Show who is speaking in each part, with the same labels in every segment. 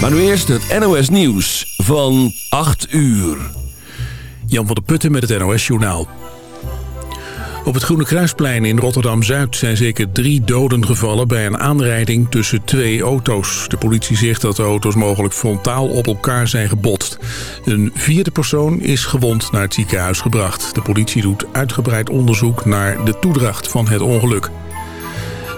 Speaker 1: Maar nu eerst het NOS Nieuws van 8 uur.
Speaker 2: Jan van der Putten met het NOS Journaal. Op het Groene Kruisplein in Rotterdam-Zuid zijn zeker drie doden gevallen... bij een aanrijding tussen twee auto's. De politie zegt dat de auto's mogelijk frontaal op elkaar zijn gebotst. Een vierde persoon is gewond naar het ziekenhuis gebracht. De politie doet uitgebreid onderzoek naar de toedracht van het ongeluk.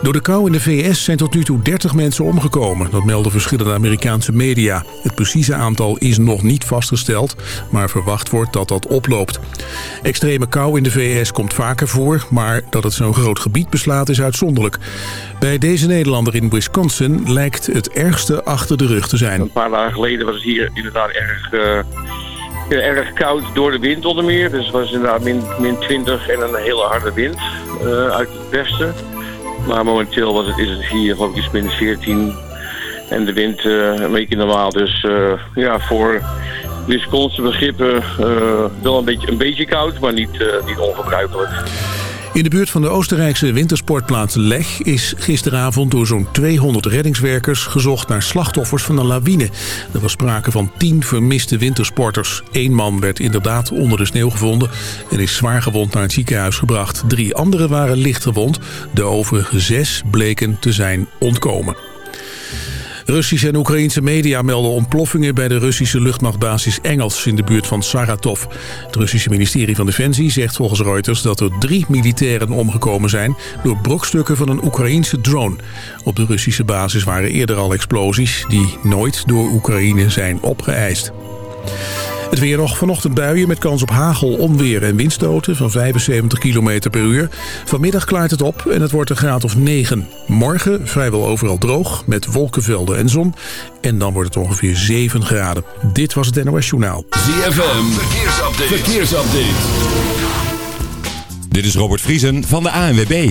Speaker 2: Door de kou in de VS zijn tot nu toe 30 mensen omgekomen. Dat melden verschillende Amerikaanse media. Het precieze aantal is nog niet vastgesteld, maar verwacht wordt dat dat oploopt. Extreme kou in de VS komt vaker voor, maar dat het zo'n groot gebied beslaat is uitzonderlijk. Bij deze Nederlander in Wisconsin lijkt het ergste achter de rug te zijn.
Speaker 3: Een paar dagen geleden was het hier inderdaad erg... Uh erg koud door de wind onder meer. Dus het was inderdaad min, min 20 en een hele harde wind uh, uit het westen. Maar momenteel was het, is het hier geloof ik iets min 14. En de wind uh, een beetje normaal. Dus uh, ja, voor Wisconsin begrippen uh, wel een beetje, een beetje koud, maar niet, niet ongebruikelijk.
Speaker 2: In de buurt van de Oostenrijkse wintersportplaats Leg is gisteravond door zo'n 200 reddingswerkers gezocht naar slachtoffers van een lawine. Er was sprake van 10 vermiste wintersporters. Eén man werd inderdaad onder de sneeuw gevonden en is zwaar gewond naar het ziekenhuis gebracht. Drie anderen waren licht gewond. De overige zes bleken te zijn ontkomen. Russische en Oekraïnse media melden ontploffingen bij de Russische luchtmachtbasis Engels in de buurt van Saratov. Het Russische ministerie van Defensie zegt volgens Reuters dat er drie militairen omgekomen zijn door brokstukken van een Oekraïense drone. Op de Russische basis waren eerder al explosies die nooit door Oekraïne zijn opgeëist. Het weer nog vanochtend buien met kans op hagel, onweer en windstoten van 75 km per uur. Vanmiddag klaart het op en het wordt een graad of 9. Morgen vrijwel overal droog met wolkenvelden en zon. En dan wordt het ongeveer 7 graden. Dit was het NOS Journaal.
Speaker 1: ZFM, verkeersupdate. verkeersupdate.
Speaker 4: Dit is Robert Vriesen van de ANWB.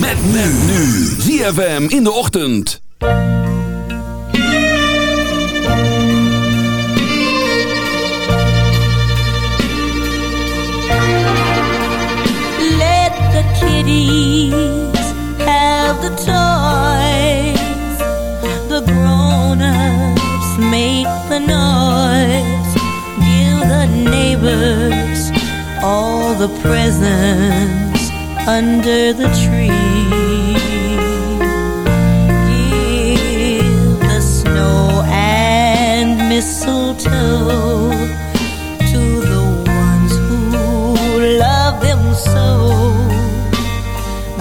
Speaker 1: Met men nu. ZFM in de ochtend.
Speaker 5: Let the kitties have the toys. The grown-ups make the noise. Give the neighbors all the presents under the tree. Give the snow and mistletoe to the ones who love them so.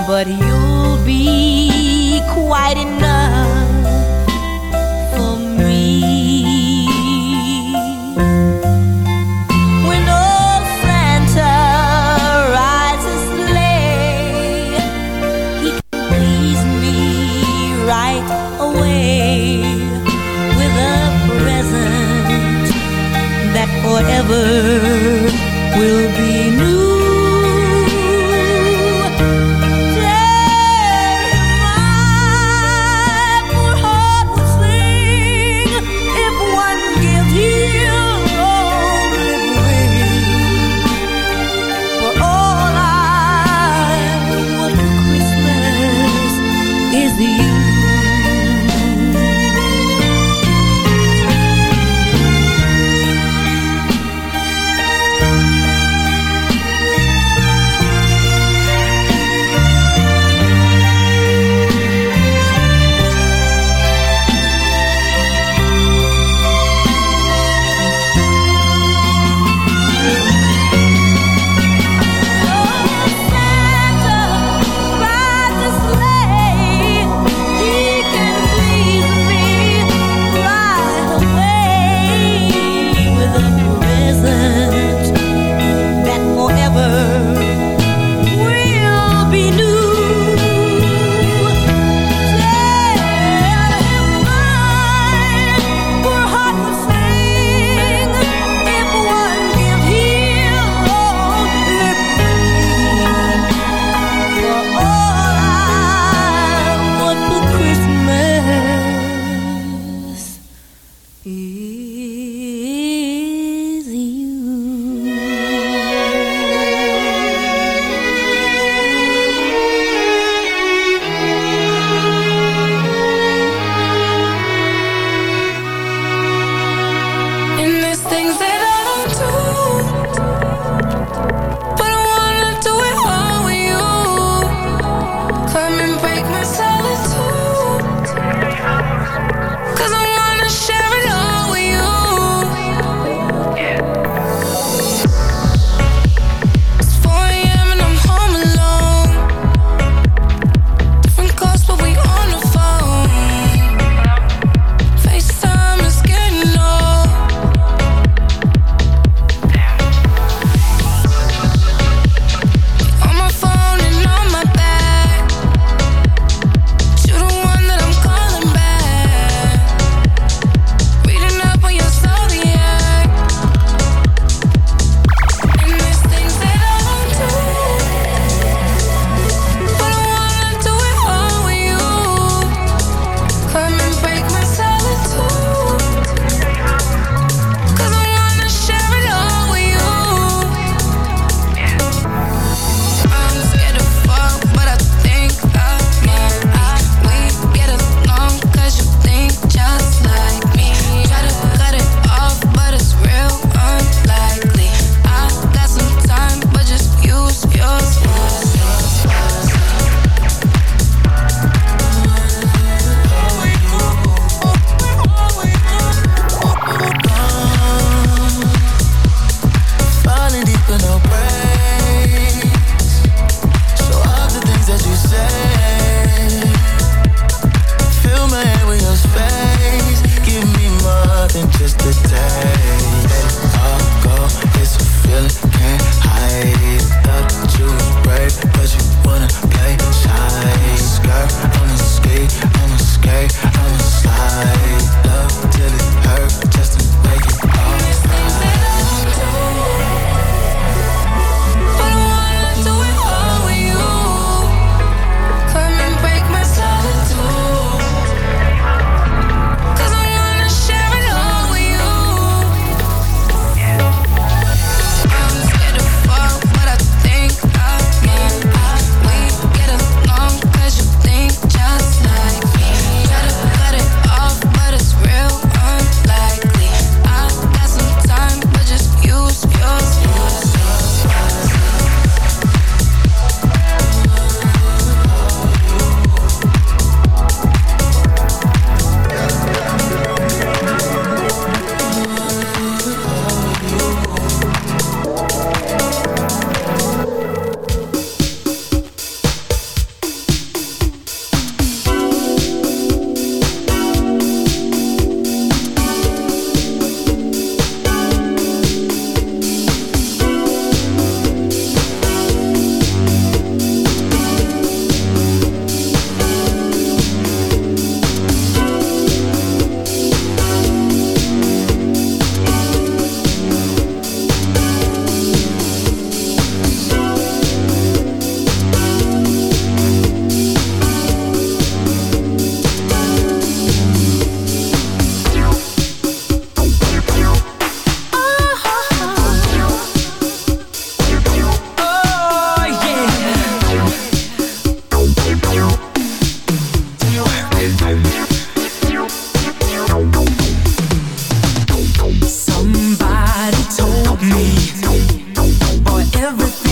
Speaker 5: But you'll forever will be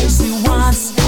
Speaker 5: She you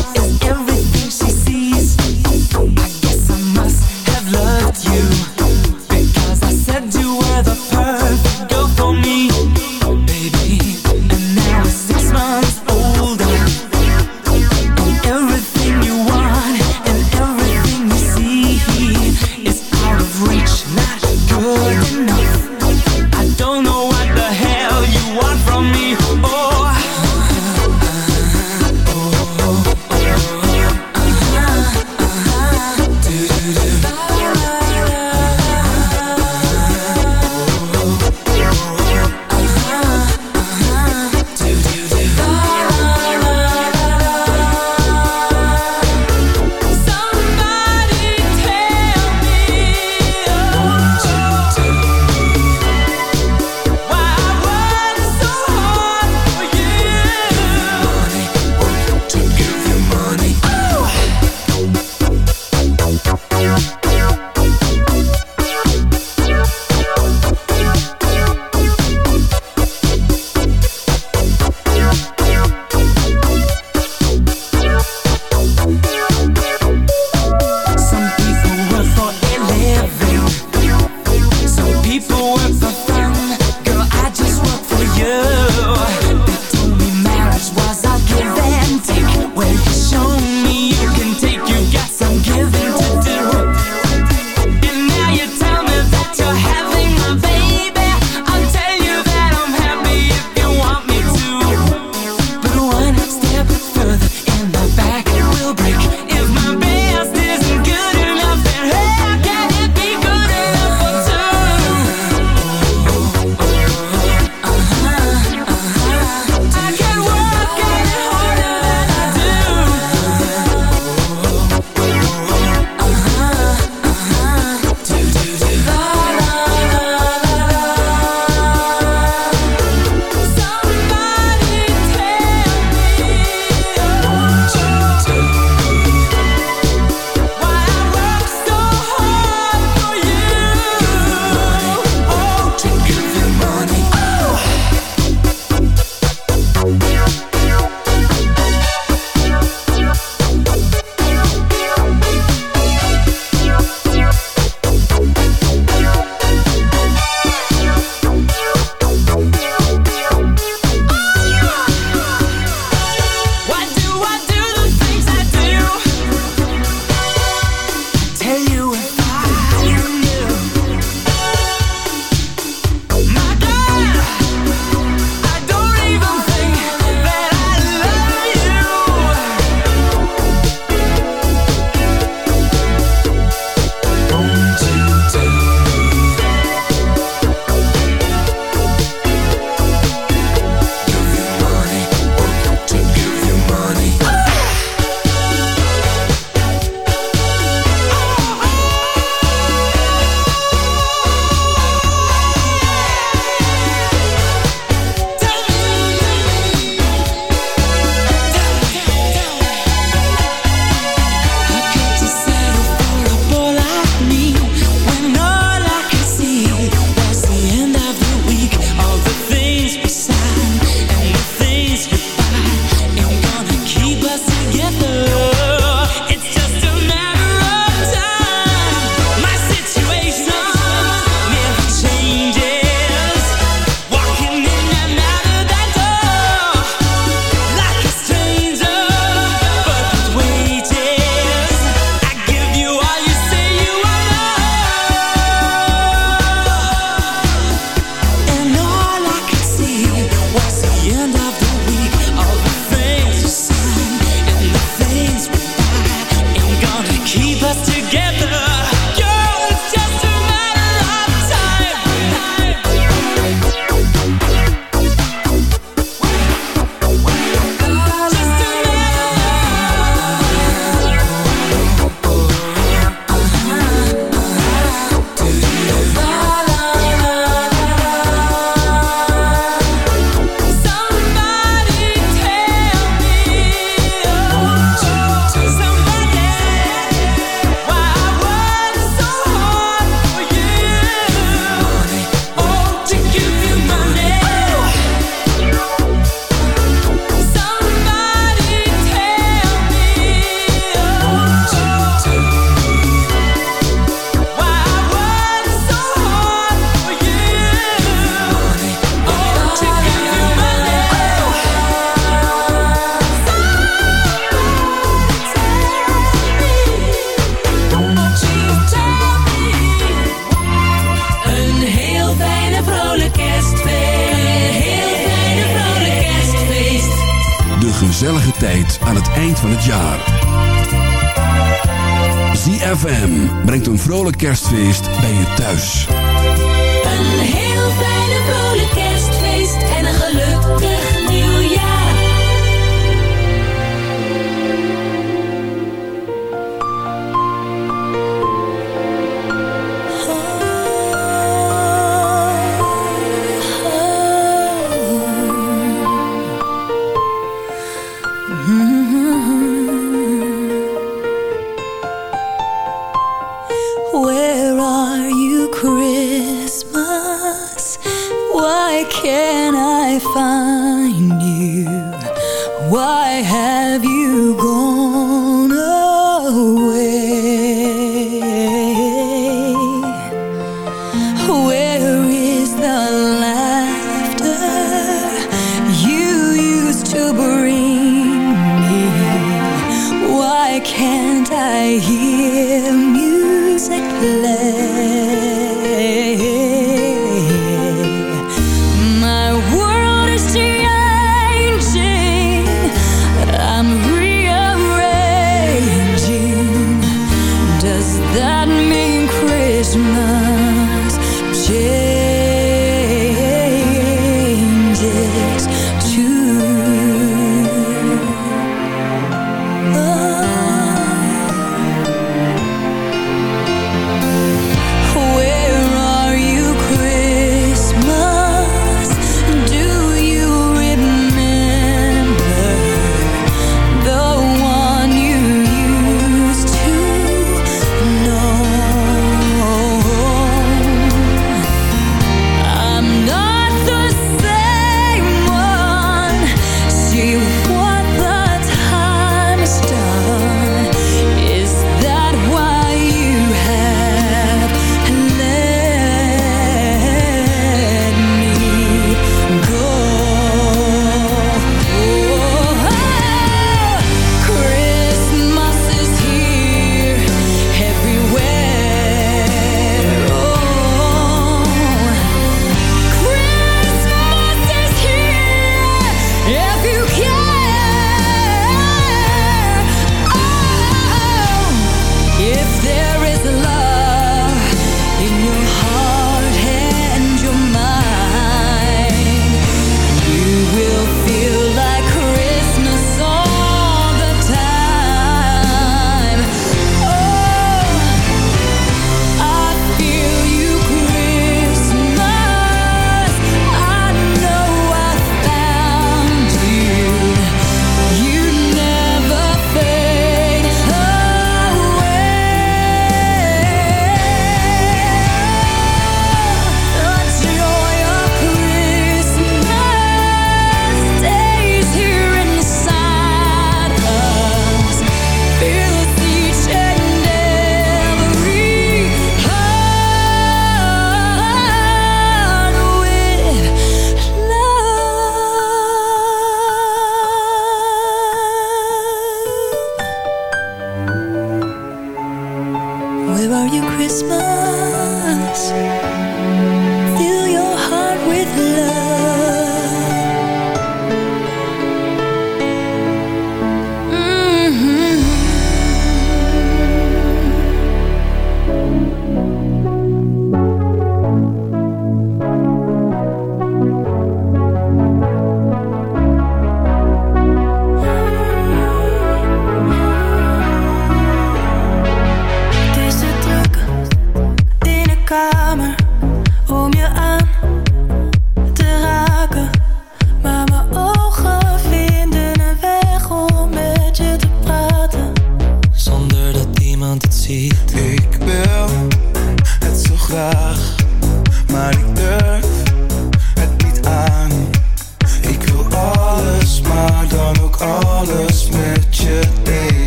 Speaker 6: kerstfeest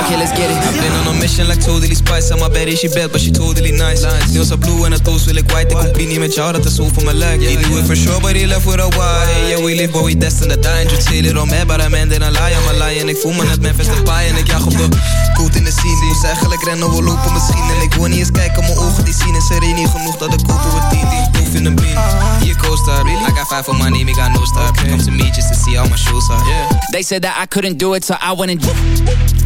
Speaker 7: Okay, let's get it.
Speaker 8: I've been on a mission like totally spice. En mijn baddie, she bad, but she totally nice. Deels op blue en het toes wil ik white. Ik compie niet met jou, dat is zo voor mijn lijk. You do it for sure, but he left with a why. Yeah, we live, but we destined to die. Just chill it on me, but I'm ending a lie. I'm a lie. En ik voel me net Memphis de paai. En ik jag op de koet in de scene. Moest eigenlijk rennen, we lopen misschien. En ik wil niet eens kijken, mijn ogen die zien. Is er één niet genoeg dat ik kopen we tien. Die proef in de bin. Hier co-star. I got five for my name, I got no star. Come to me just to see how my shoes are. Yeah.
Speaker 7: They said that I couldn't do it, so I went and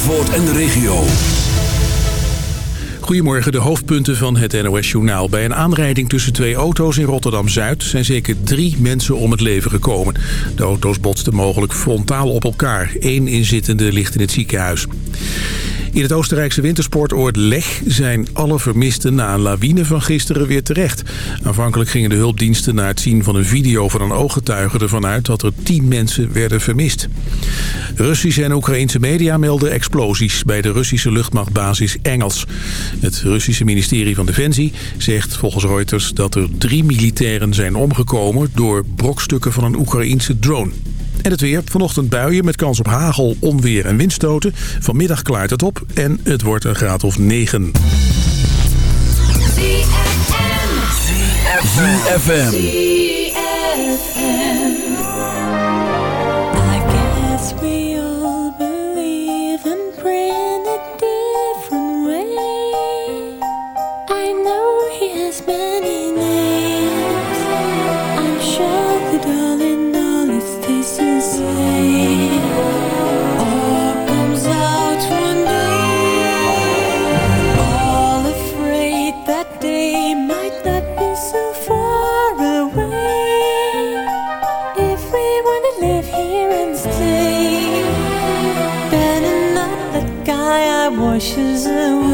Speaker 1: Zandvoort en de regio.
Speaker 2: Goedemorgen, de hoofdpunten van het NOS-journaal. Bij een aanrijding tussen twee auto's in Rotterdam-Zuid... zijn zeker drie mensen om het leven gekomen. De auto's botsten mogelijk frontaal op elkaar. Eén inzittende ligt in het ziekenhuis. In het Oostenrijkse wintersportoord Leg zijn alle vermisten na een lawine van gisteren weer terecht. Aanvankelijk gingen de hulpdiensten na het zien van een video van een ooggetuige ervan uit dat er tien mensen werden vermist. Russische en Oekraïnse media melden explosies bij de Russische luchtmachtbasis Engels. Het Russische ministerie van Defensie zegt volgens Reuters dat er drie militairen zijn omgekomen door brokstukken van een Oekraïense drone. En het weer. Vanochtend buien met kans op hagel, onweer en windstoten. Vanmiddag klaart het op en het wordt een graad of 9.
Speaker 1: ZFM.
Speaker 6: wishes away.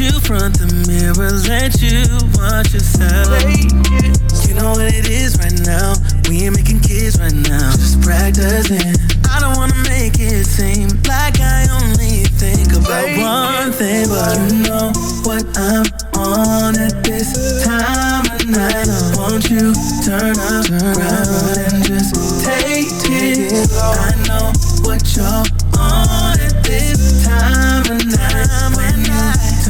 Speaker 6: you
Speaker 9: front the mirror, let you watch yourself. You know what it is right now. We ain't making kids right now. Just practicing. I don't wanna make it seem like I only think about one thing, but you know what I'm on at this time of night. I want you turn up, turn around and just take it. I know what you're on at this time of night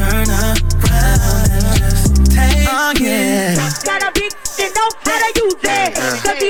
Speaker 9: turn around and just take
Speaker 10: oh, yeah. it. Got a big that know how to use it.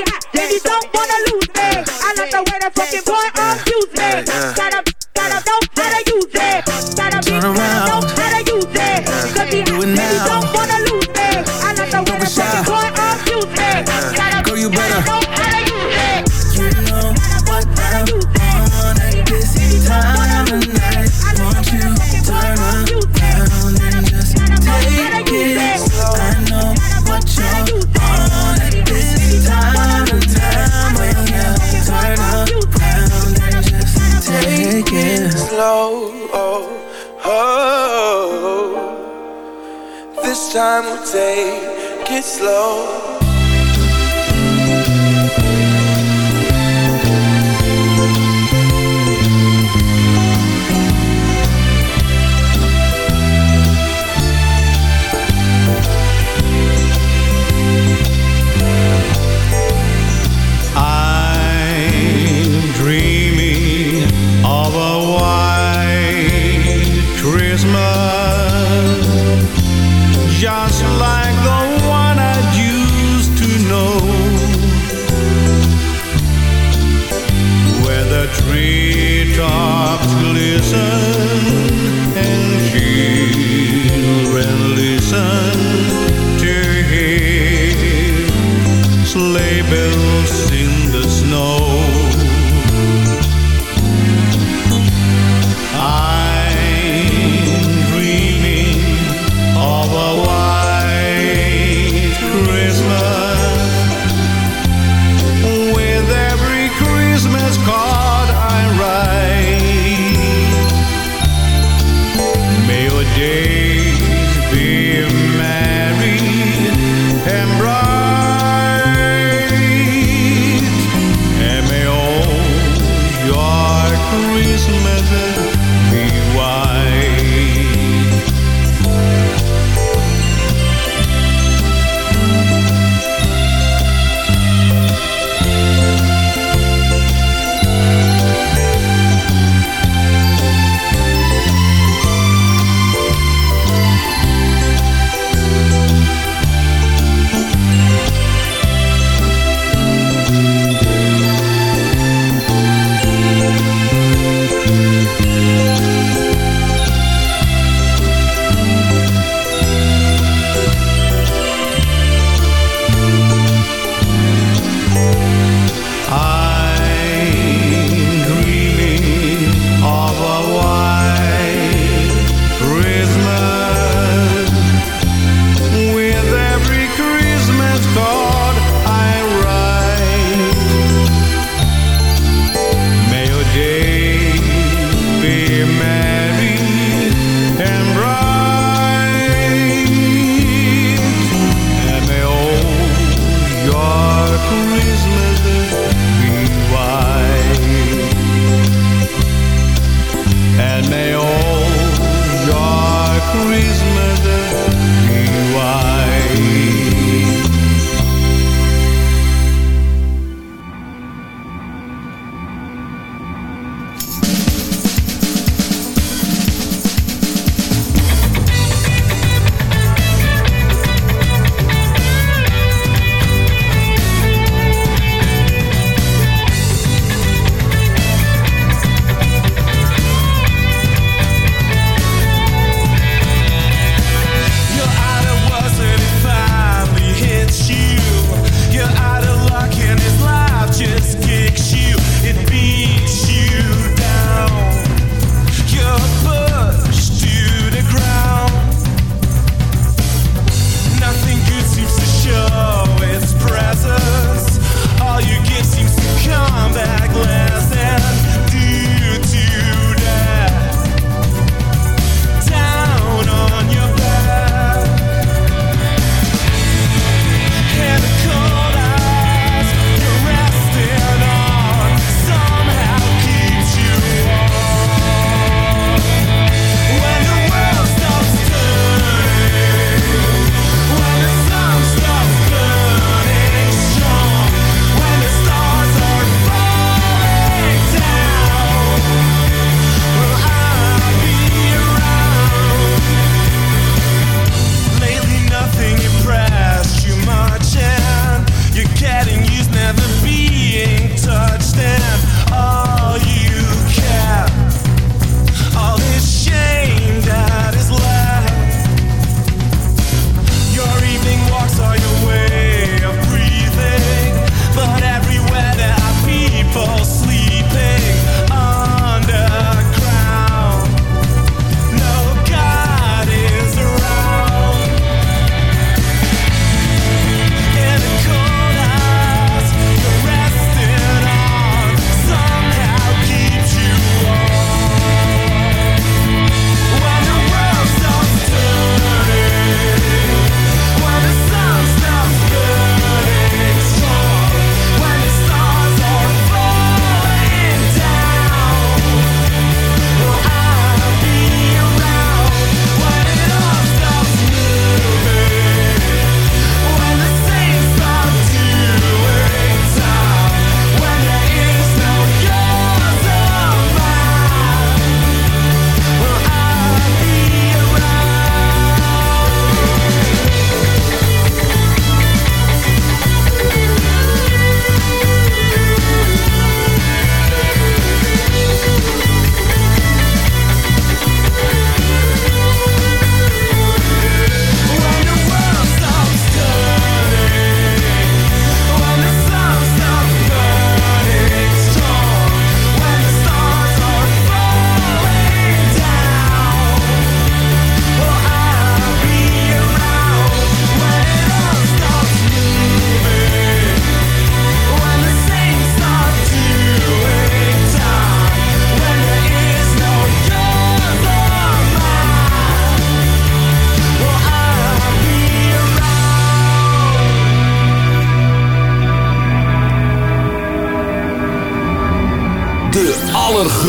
Speaker 11: slow.
Speaker 1: sun.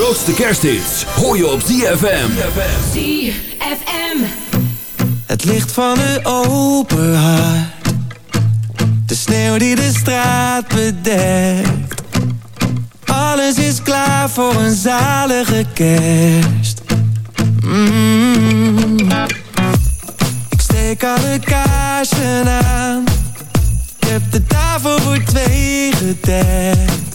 Speaker 1: grootste kersthits hoor je op ZFM.
Speaker 12: ZFM.
Speaker 9: Het licht van de open hart. De sneeuw die de straat bedekt. Alles is klaar voor een zalige kerst. Mm. Ik steek alle kaarsen aan. Ik heb de tafel voor twee gedekt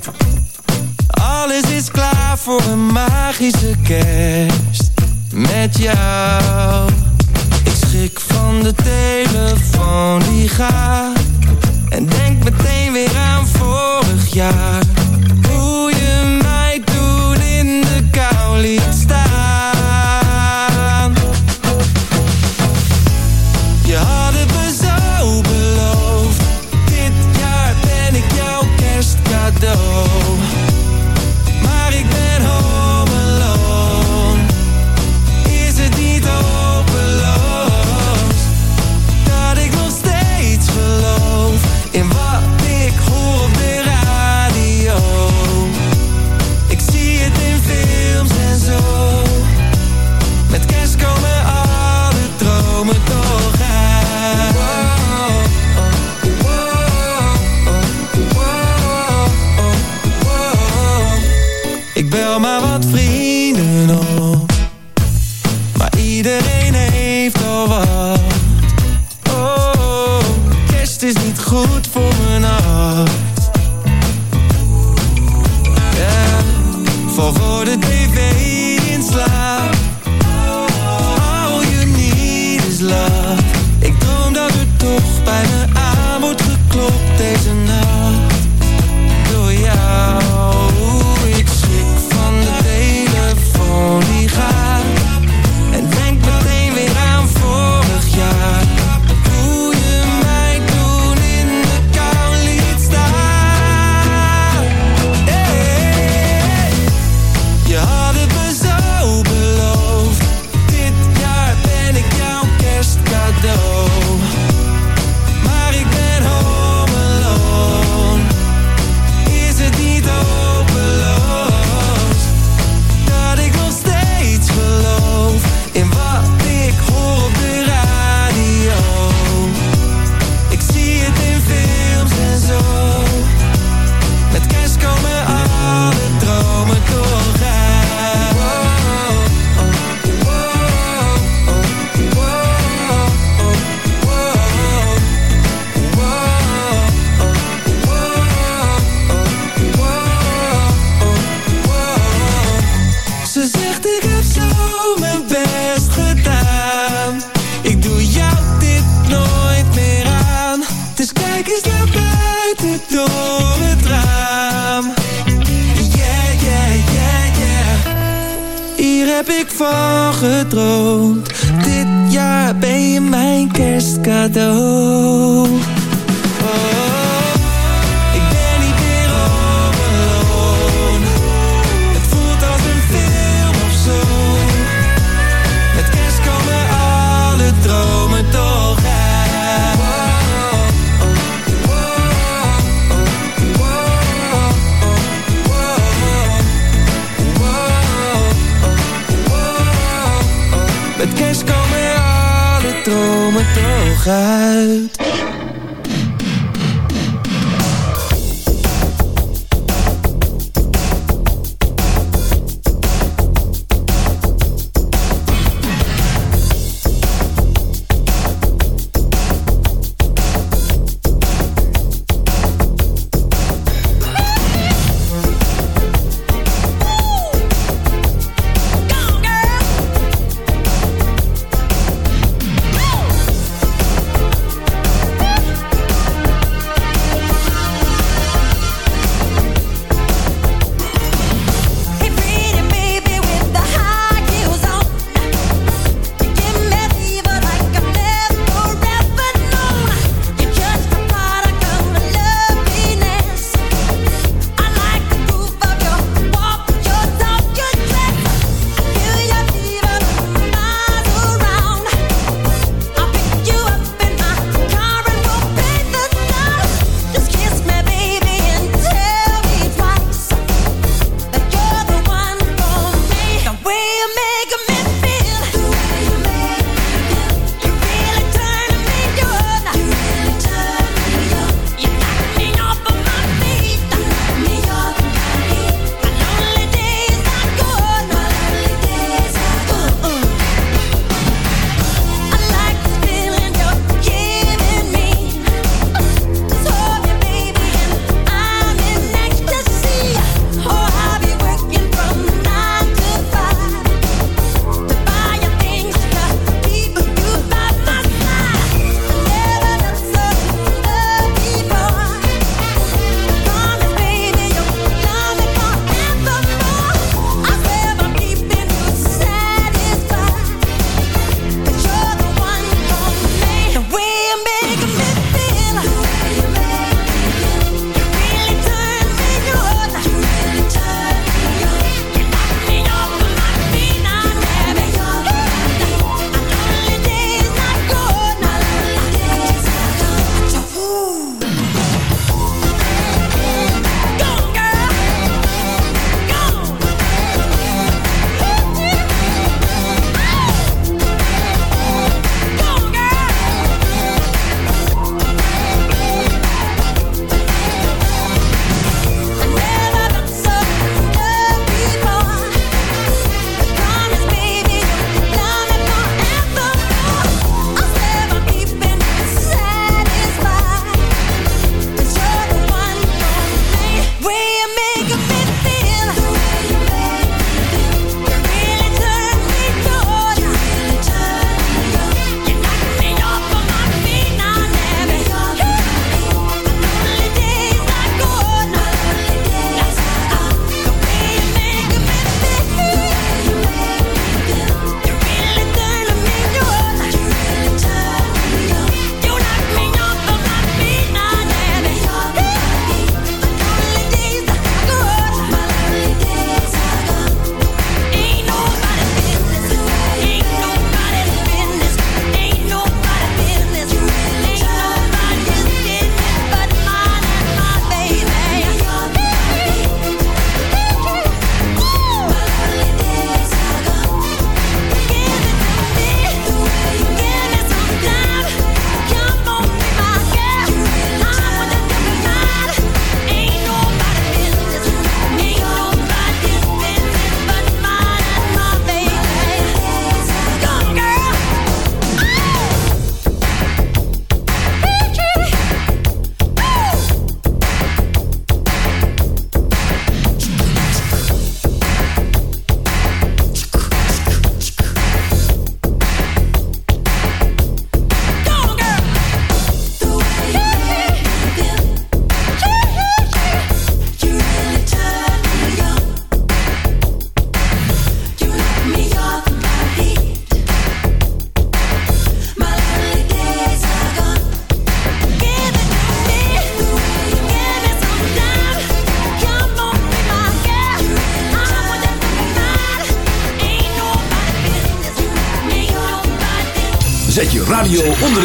Speaker 9: alles is klaar voor een magische kerst met jou. Ik schrik van de telefoon die gaat en denk meteen weer aan vorig jaar
Speaker 1: geluid